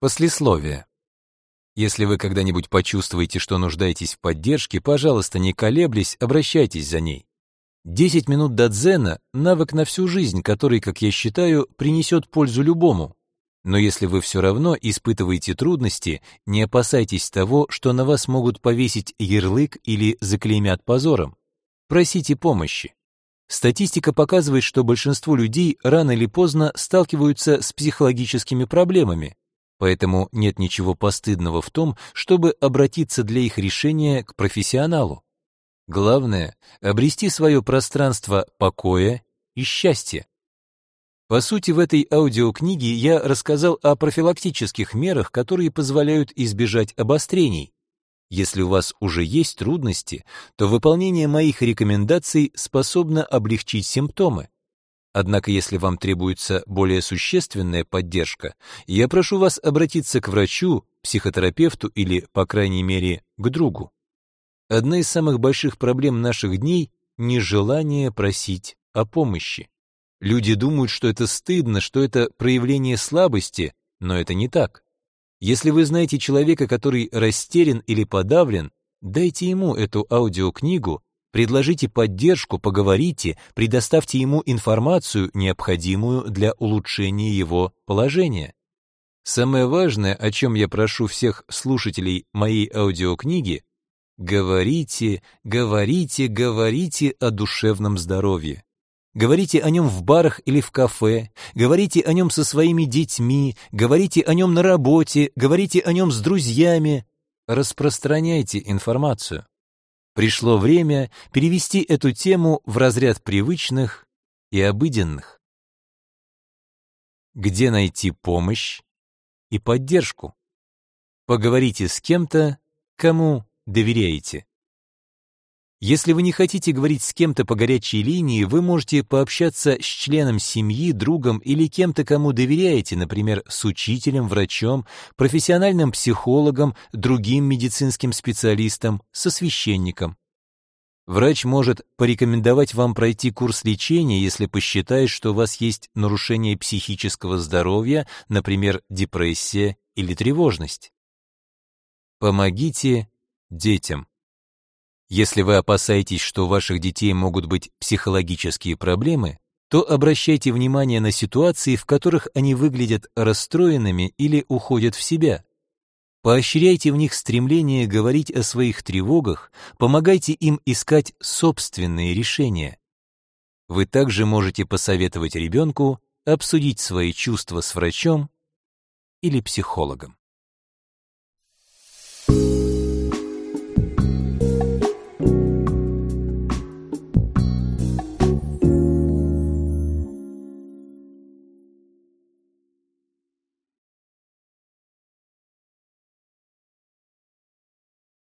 Послесловие. Если вы когда-нибудь почувствуете, что нуждаетесь в поддержке, пожалуйста, не колеблясь, обращайтесь за ней. 10 минут до дзена — навык на всю жизнь, который, как я считаю, принесет пользу любому. Но если вы все равно испытываете трудности, не опасайтесь того, что на вас могут повесить ярлык или заклеймят позором. Просите помощи. Статистика показывает, что большинство людей рано или поздно сталкиваются с психологическими проблемами, Поэтому нет ничего постыдного в том, чтобы обратиться для их решения к профессионалу. Главное — обрести свое пространство покоя и счастья. По сути, в этой аудиокниге я рассказал о профилактических мерах, которые позволяют избежать обострений. Если у вас уже есть трудности, то выполнение моих рекомендаций способно облегчить симптомы. Однако, если вам требуется более существенная поддержка, я прошу вас обратиться к врачу, психотерапевту или, по крайней мере, к другу. Одна из самых больших проблем наших дней — нежелание просить о помощи. Люди думают, что это стыдно, что это проявление слабости, но это не так. Если вы знаете человека, который растерян или подавлен, дайте ему эту аудиокнигу Предложите поддержку, поговорите, предоставьте ему информацию, необходимую для улучшения его положения. Самое важное, о чем я прошу всех слушателей моей аудиокниги, говорите, говорите, говорите о душевном здоровье. Говорите о нем в барах или в кафе, говорите о нем со своими детьми, говорите о нем на работе, говорите о нем с друзьями. Распространяйте информацию. Пришло время перевести эту тему в разряд привычных и обыденных. Где найти помощь и поддержку? Поговорите с кем-то, кому доверяете. Если вы не хотите говорить с кем-то по горячей линии, вы можете пообщаться с членом семьи, другом или кем-то, кому доверяете, например, с учителем, врачом, профессиональным психологом, другим медицинским специалистом, со священником. Врач может порекомендовать вам пройти курс лечения, если посчитает, что у вас есть нарушение психического здоровья, например, депрессия или тревожность. Помогите детям. Если вы опасаетесь, что у ваших детей могут быть психологические проблемы, то обращайте внимание на ситуации, в которых они выглядят расстроенными или уходят в себя. Поощряйте в них стремление говорить о своих тревогах, помогайте им искать собственные решения. Вы также можете посоветовать ребенку обсудить свои чувства с врачом или психологом.